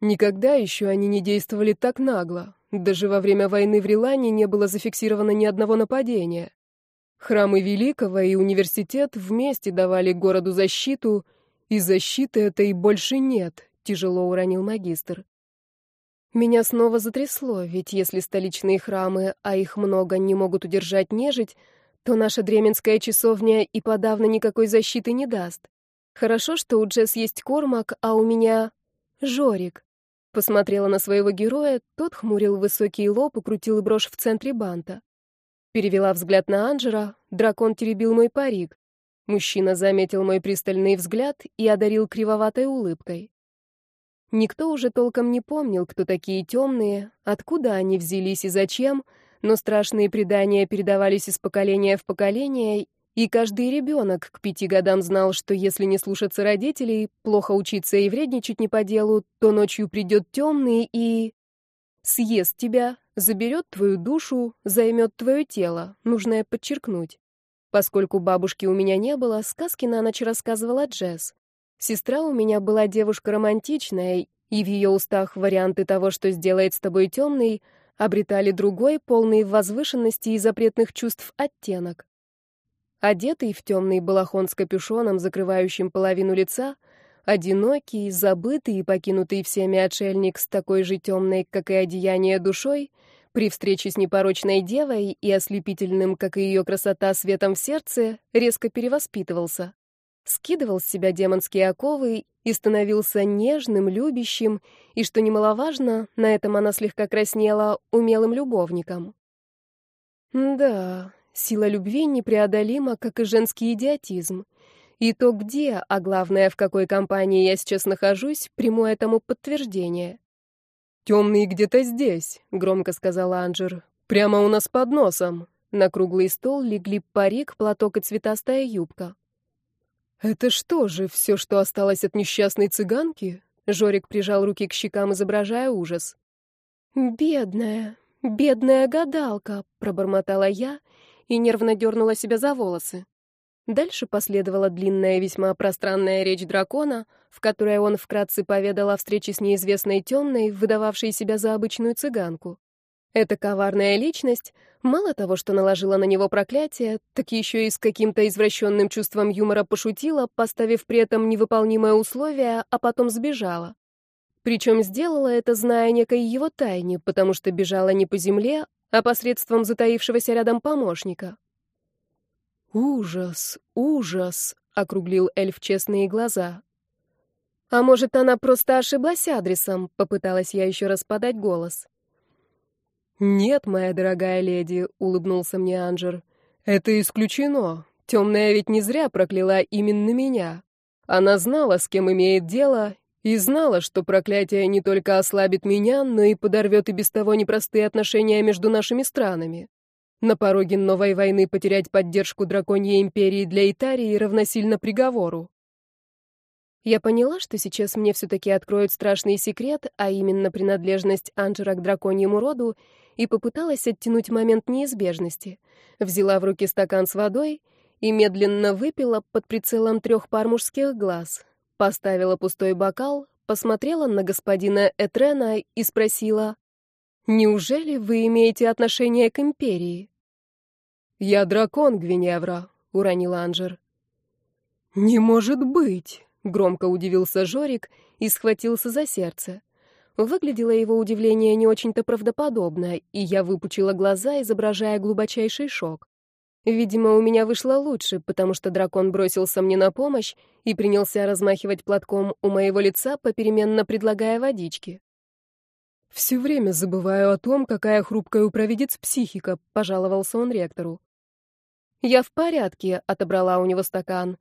Никогда еще они не действовали так нагло. Даже во время войны в Рилане не было зафиксировано ни одного нападения. Храмы Великого и университет вместе давали городу защиту — и защиты этой больше нет, тяжело уронил магистр. Меня снова затрясло, ведь если столичные храмы, а их много, не могут удержать нежить, то наша дременская часовня и подавно никакой защиты не даст. Хорошо, что у Джесс есть кормак, а у меня... Жорик. Посмотрела на своего героя, тот хмурил высокий лоб и крутил брошь в центре банта. Перевела взгляд на Анджера, дракон теребил мой парик. Мужчина заметил мой пристальный взгляд и одарил кривоватой улыбкой. Никто уже толком не помнил, кто такие темные, откуда они взялись и зачем, но страшные предания передавались из поколения в поколение, и каждый ребенок к пяти годам знал, что если не слушаться родителей, плохо учиться и вредничать не по делу, то ночью придет темный и... съест тебя, заберет твою душу, займет твое тело, нужно подчеркнуть. Поскольку бабушки у меня не было, сказки на ночь рассказывала Джесс. Сестра у меня была девушка романтичная, и в ее устах варианты того, что сделает с тобой темный, обретали другой, полный возвышенности и запретных чувств оттенок. Одетый в темный балахон с капюшоном, закрывающим половину лица, одинокий, забытый и покинутый всеми отшельник с такой же темной, как и одеяние душой — при встрече с непорочной девой и ослепительным, как и ее красота, светом в сердце, резко перевоспитывался. Скидывал с себя демонские оковы и становился нежным, любящим, и, что немаловажно, на этом она слегка краснела умелым любовником. Да, сила любви непреодолима, как и женский идиотизм. И то где, а главное, в какой компании я сейчас нахожусь, прямое этому подтверждение. «Темный где-то здесь», — громко сказала Анджер. «Прямо у нас под носом». На круглый стол легли парик, платок и цветастая юбка. «Это что же, все, что осталось от несчастной цыганки?» Жорик прижал руки к щекам, изображая ужас. «Бедная, бедная гадалка», — пробормотала я и нервно дернула себя за волосы. Дальше последовала длинная, весьма пространная речь дракона, в которой он вкратце поведал о встрече с неизвестной темной, выдававшей себя за обычную цыганку. Эта коварная личность мало того, что наложила на него проклятие, так еще и с каким-то извращенным чувством юмора пошутила, поставив при этом невыполнимое условие, а потом сбежала. Причем сделала это, зная некой его тайне, потому что бежала не по земле, а посредством затаившегося рядом помощника. «Ужас, ужас!» — округлил эльф честные глаза. «А может, она просто ошиблась адресом?» — попыталась я еще раз подать голос. «Нет, моя дорогая леди», — улыбнулся мне Анджер. «Это исключено. Темная ведь не зря прокляла именно меня. Она знала, с кем имеет дело, и знала, что проклятие не только ослабит меня, но и подорвет и без того непростые отношения между нашими странами. На пороге новой войны потерять поддержку драконьей империи для Итарии равносильно приговору. Я поняла, что сейчас мне все-таки откроют страшный секрет, а именно принадлежность Анджера к драконьему роду, и попыталась оттянуть момент неизбежности. Взяла в руки стакан с водой и медленно выпила под прицелом трех пар мужских глаз. Поставила пустой бокал, посмотрела на господина Этрена и спросила, Неужели вы имеете отношение к империи? Я дракон Гвиневра, уронил Анжер. Не может быть, громко удивился Жорик и схватился за сердце. Выглядело его удивление не очень-то правдоподобно, и я выпучила глаза, изображая глубочайший шок. Видимо, у меня вышло лучше, потому что дракон бросился мне на помощь и принялся размахивать платком у моего лица, попеременно предлагая водички. Все время забываю о том, какая хрупкая у провидец психика, пожаловался он ректору. Я в порядке, отобрала у него стакан.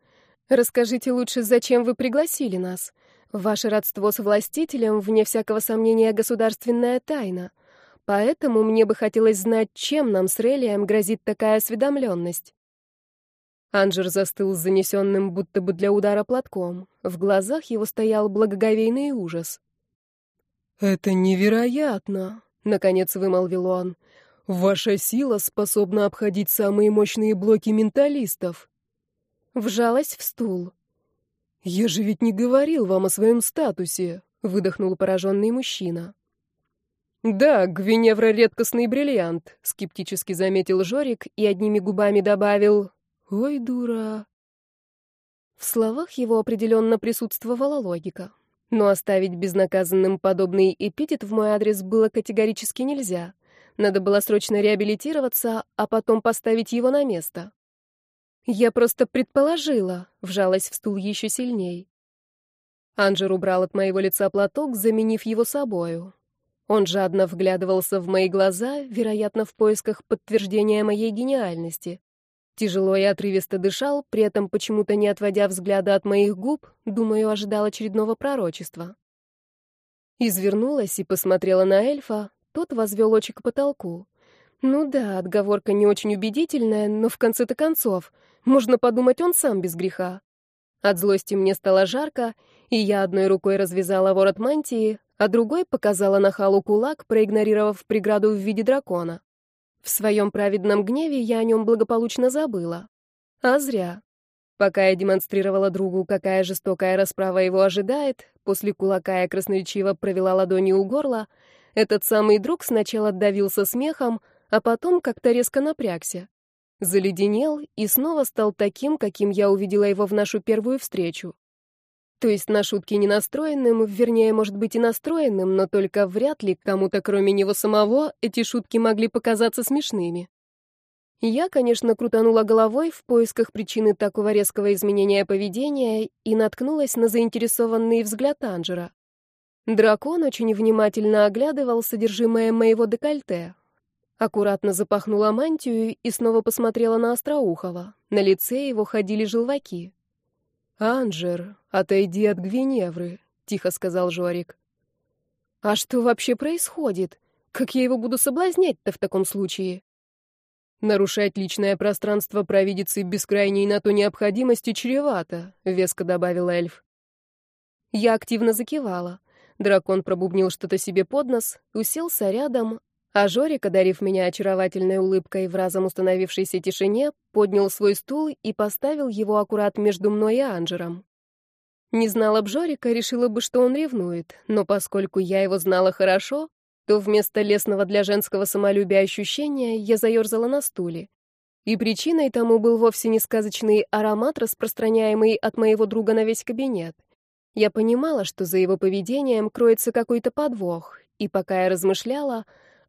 Расскажите лучше, зачем вы пригласили нас? Ваше родство с властителем, вне всякого сомнения, государственная тайна. Поэтому мне бы хотелось знать, чем нам с Релием грозит такая осведомленность. Анжер застыл с занесенным будто бы для удара платком. В глазах его стоял благоговейный ужас. «Это невероятно!» — наконец вымолвил он. «Ваша сила способна обходить самые мощные блоки менталистов!» Вжалась в стул. «Я же ведь не говорил вам о своем статусе!» — выдохнул пораженный мужчина. «Да, Гвиневра — редкостный бриллиант», — скептически заметил Жорик и одними губами добавил «Ой, дура». В словах его определенно присутствовала логика. Но оставить безнаказанным подобный эпитет в мой адрес было категорически нельзя. Надо было срочно реабилитироваться, а потом поставить его на место. Я просто предположила, вжалась в стул еще сильней. Анжер убрал от моего лица платок, заменив его собою. Он жадно вглядывался в мои глаза, вероятно, в поисках подтверждения моей гениальности. Тяжело и отрывисто дышал, при этом почему-то не отводя взгляда от моих губ, думаю, ожидал очередного пророчества. Извернулась и посмотрела на эльфа, тот возвел очи к потолку. Ну да, отговорка не очень убедительная, но в конце-то концов, можно подумать, он сам без греха. От злости мне стало жарко, и я одной рукой развязала ворот мантии, а другой показала на халу кулак, проигнорировав преграду в виде дракона. В своем праведном гневе я о нем благополучно забыла. А зря. Пока я демонстрировала другу, какая жестокая расправа его ожидает, после кулака я красноречиво провела ладони у горла, этот самый друг сначала давился смехом, а потом как-то резко напрягся. Заледенел и снова стал таким, каким я увидела его в нашу первую встречу. То есть на шутки не настроенным, вернее, может быть и настроенным, но только вряд ли кому-то, кроме него самого, эти шутки могли показаться смешными. Я, конечно, крутанула головой в поисках причины такого резкого изменения поведения и наткнулась на заинтересованный взгляд Анжера. Дракон очень внимательно оглядывал содержимое моего декольте. Аккуратно запахнула мантию и снова посмотрела на Остроухова. На лице его ходили желваки. «Анжер, отойди от Гвиневры», — тихо сказал Жорик. «А что вообще происходит? Как я его буду соблазнять-то в таком случае?» «Нарушать личное пространство провидицы без крайней на то необходимости чревато», — веско добавил эльф. Я активно закивала. Дракон пробубнил что-то себе под нос, уселся рядом, а Жорик, одарив меня очаровательной улыбкой в разом установившейся тишине, поднял свой стул и поставил его аккурат между мной и Анжером. Не знала б Жорика, решила бы, что он ревнует, но поскольку я его знала хорошо, то вместо лесного для женского самолюбия ощущения я заерзала на стуле. И причиной тому был вовсе не сказочный аромат, распространяемый от моего друга на весь кабинет. Я понимала, что за его поведением кроется какой-то подвох, и пока я размышляла,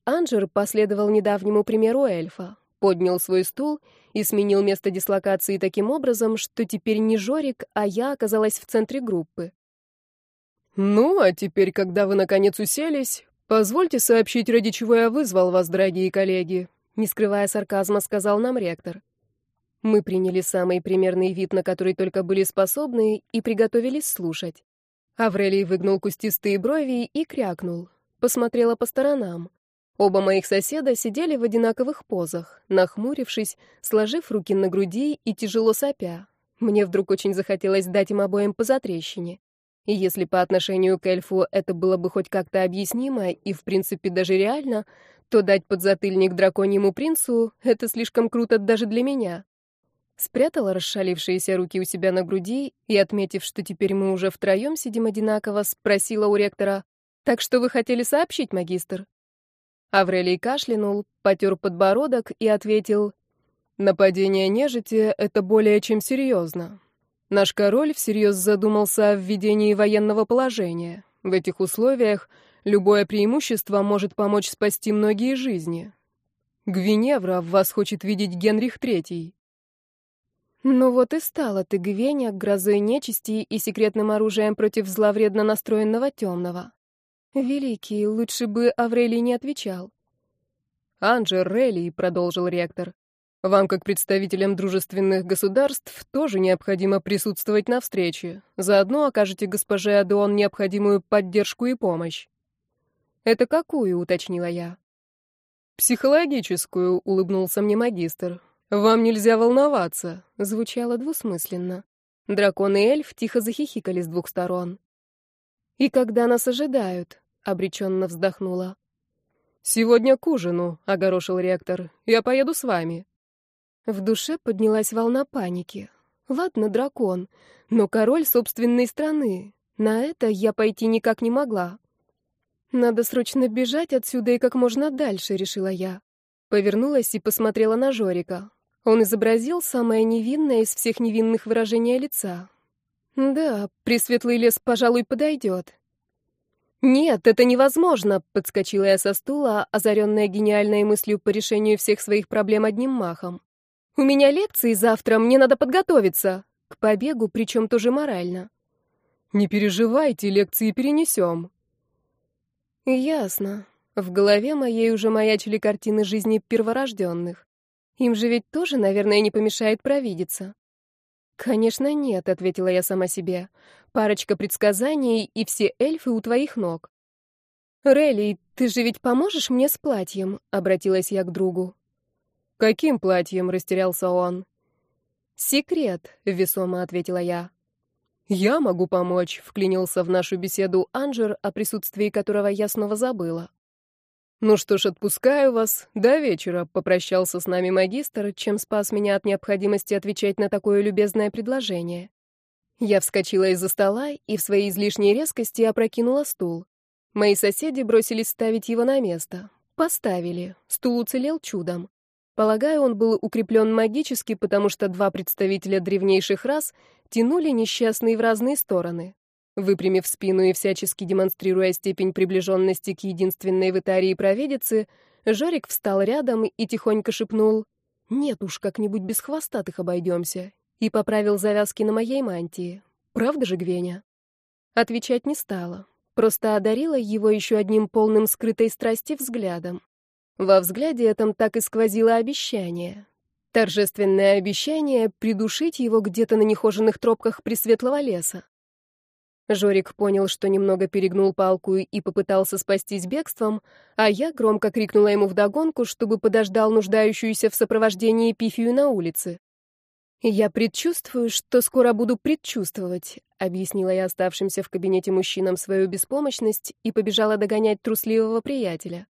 Анжер последовал недавнему примеру эльфа, поднял свой стул и сменил место дислокации таким образом, что теперь не Жорик, а я оказалась в центре группы. «Ну, а теперь, когда вы наконец уселись, позвольте сообщить, ради чего я вызвал вас, дорогие коллеги», не скрывая сарказма, сказал нам ректор. Мы приняли самый примерный вид, на который только были способны, и приготовились слушать. Аврелий выгнул кустистые брови и крякнул. Посмотрела по сторонам. Оба моих соседа сидели в одинаковых позах, нахмурившись, сложив руки на груди и тяжело сопя. Мне вдруг очень захотелось дать им обоим по затрещине. И если по отношению к эльфу это было бы хоть как-то объяснимо и, в принципе, даже реально, то дать подзатыльник драконьему принцу — это слишком круто даже для меня. Спрятала расшалившиеся руки у себя на груди и, отметив, что теперь мы уже втроем сидим одинаково, спросила у ректора, «Так что вы хотели сообщить, магистр?» Аврелий кашлянул, потер подбородок и ответил, «Нападение нежити — это более чем серьезно. Наш король всерьез задумался о введении военного положения. В этих условиях любое преимущество может помочь спасти многие жизни. Гвиневра в вас хочет видеть Генрих Третий». «Ну вот и стала ты, Гвеня, грозой нечисти и секретным оружием против зловредно настроенного темного. Великий, лучше бы Аврелий не отвечал. «Анджи Релли», — продолжил ректор, — «вам, как представителям дружественных государств, тоже необходимо присутствовать на встрече. Заодно окажете госпоже Адеон необходимую поддержку и помощь». «Это какую?» — уточнила я. «Психологическую», — улыбнулся мне магистр. «Вам нельзя волноваться», — звучало двусмысленно. Дракон и эльф тихо захихикали с двух сторон. «И когда нас ожидают?» обреченно вздохнула. «Сегодня к ужину», — огорошил ректор. «Я поеду с вами». В душе поднялась волна паники. «Ладно, дракон, но король собственной страны. На это я пойти никак не могла». «Надо срочно бежать отсюда и как можно дальше», — решила я. Повернулась и посмотрела на Жорика. Он изобразил самое невинное из всех невинных выражений лица. «Да, пресветлый лес, пожалуй, подойдет. «Нет, это невозможно!» — подскочила я со стула, озаренная гениальной мыслью по решению всех своих проблем одним махом. «У меня лекции завтра, мне надо подготовиться!» К побегу, причем тоже морально. «Не переживайте, лекции перенесем!» «Ясно. В голове моей уже маячили картины жизни перворожденных. Им же ведь тоже, наверное, не помешает провидеться. «Конечно нет», — ответила я сама себе. «Парочка предсказаний, и все эльфы у твоих ног». «Релли, ты же ведь поможешь мне с платьем?» — обратилась я к другу. «Каким платьем?» — растерялся он. «Секрет», — весомо ответила я. «Я могу помочь», — вклинился в нашу беседу Анжер, о присутствии которого я снова забыла. Ну что ж, отпускаю вас. До вечера попрощался с нами магистр, чем спас меня от необходимости отвечать на такое любезное предложение. Я вскочила из-за стола и в своей излишней резкости опрокинула стул. Мои соседи бросились ставить его на место. Поставили. Стул уцелел чудом. Полагаю, он был укреплен магически, потому что два представителя древнейших рас тянули несчастный в разные стороны. Выпрямив спину и всячески демонстрируя степень приближенности к единственной в Итарии провидице, Жорик встал рядом и тихонько шепнул «Нет уж, как-нибудь без хвостатых обойдемся» и поправил завязки на моей мантии. «Правда же, Гвеня?» Отвечать не стала, просто одарила его еще одним полным скрытой страсти взглядом. Во взгляде этом так и сквозило обещание. Торжественное обещание придушить его где-то на нехоженных тропках Пресветлого леса. Жорик понял, что немного перегнул палку и попытался спастись бегством, а я громко крикнула ему вдогонку, чтобы подождал нуждающуюся в сопровождении Пифию на улице. «Я предчувствую, что скоро буду предчувствовать», — объяснила я оставшимся в кабинете мужчинам свою беспомощность и побежала догонять трусливого приятеля.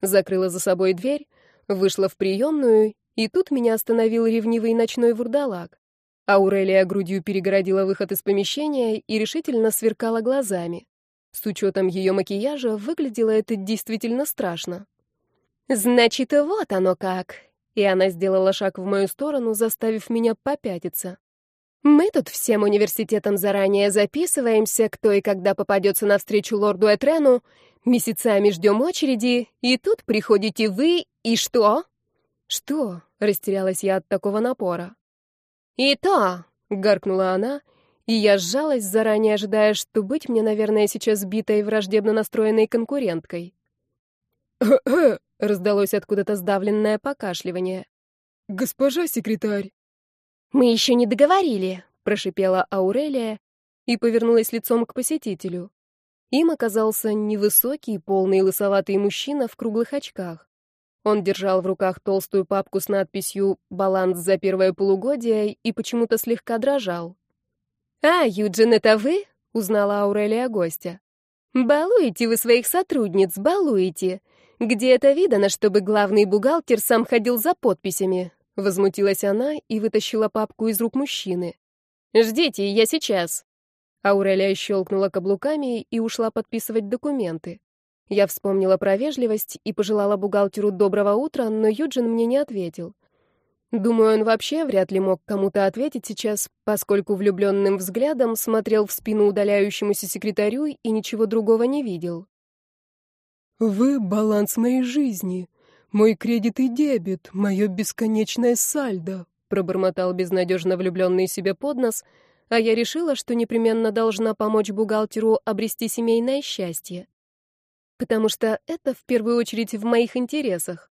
Закрыла за собой дверь, вышла в приемную, и тут меня остановил ревнивый ночной вурдалак. Аурелия грудью перегородила выход из помещения и решительно сверкала глазами. С учетом ее макияжа выглядело это действительно страшно. «Значит, вот оно как!» И она сделала шаг в мою сторону, заставив меня попятиться. «Мы тут всем университетом заранее записываемся, кто и когда попадется навстречу лорду Этрену, месяцами ждем очереди, и тут приходите вы, и что?» «Что?» — растерялась я от такого напора. «И то, — гаркнула она, и я сжалась, заранее ожидая, что быть мне, наверное, сейчас битой враждебно настроенной конкуренткой. раздалось откуда-то сдавленное покашливание. «Госпожа секретарь!» «Мы еще не договорили!» — прошипела Аурелия и повернулась лицом к посетителю. Им оказался невысокий, полный лысоватый мужчина в круглых очках. Он держал в руках толстую папку с надписью «Баланс за первое полугодие» и почему-то слегка дрожал. «А, Юджин, это вы?» — узнала Аурелия гостя. «Балуете вы своих сотрудниц, балуете. Где это видано, чтобы главный бухгалтер сам ходил за подписями?» Возмутилась она и вытащила папку из рук мужчины. «Ждите, я сейчас». Аурелия щелкнула каблуками и ушла подписывать документы. Я вспомнила про вежливость и пожелала бухгалтеру доброго утра, но Юджин мне не ответил. Думаю, он вообще вряд ли мог кому-то ответить сейчас, поскольку влюбленным взглядом смотрел в спину удаляющемуся секретарю и ничего другого не видел. «Вы — баланс моей жизни, мой кредит и дебет, мое бесконечное сальдо», — пробормотал безнадежно влюбленный себе под нос, а я решила, что непременно должна помочь бухгалтеру обрести семейное счастье потому что это в первую очередь в моих интересах.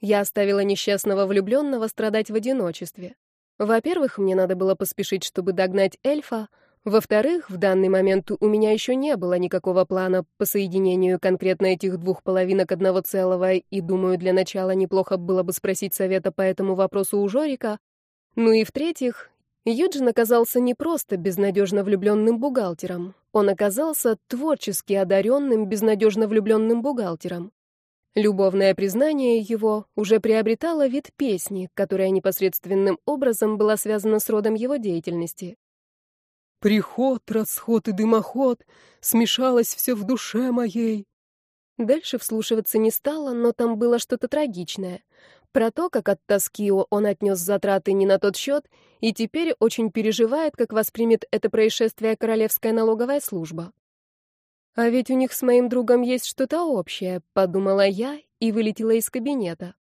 Я оставила несчастного влюбленного страдать в одиночестве. Во-первых, мне надо было поспешить, чтобы догнать эльфа. Во-вторых, в данный момент у меня еще не было никакого плана по соединению конкретно этих двух половинок одного целого, и, думаю, для начала неплохо было бы спросить совета по этому вопросу у Жорика. Ну и в-третьих, Юджин оказался не просто безнадежно влюбленным бухгалтером. Он оказался творчески одаренным безнадежно влюбленным бухгалтером. Любовное признание его уже приобретало вид песни, которая непосредственным образом была связана с родом его деятельности. «Приход, расход и дымоход, смешалось все в душе моей». Дальше вслушиваться не стало, но там было что-то трагичное. Про то, как от Тоскио он отнес затраты не на тот счет, и теперь очень переживает, как воспримет это происшествие Королевская налоговая служба. «А ведь у них с моим другом есть что-то общее», — подумала я и вылетела из кабинета.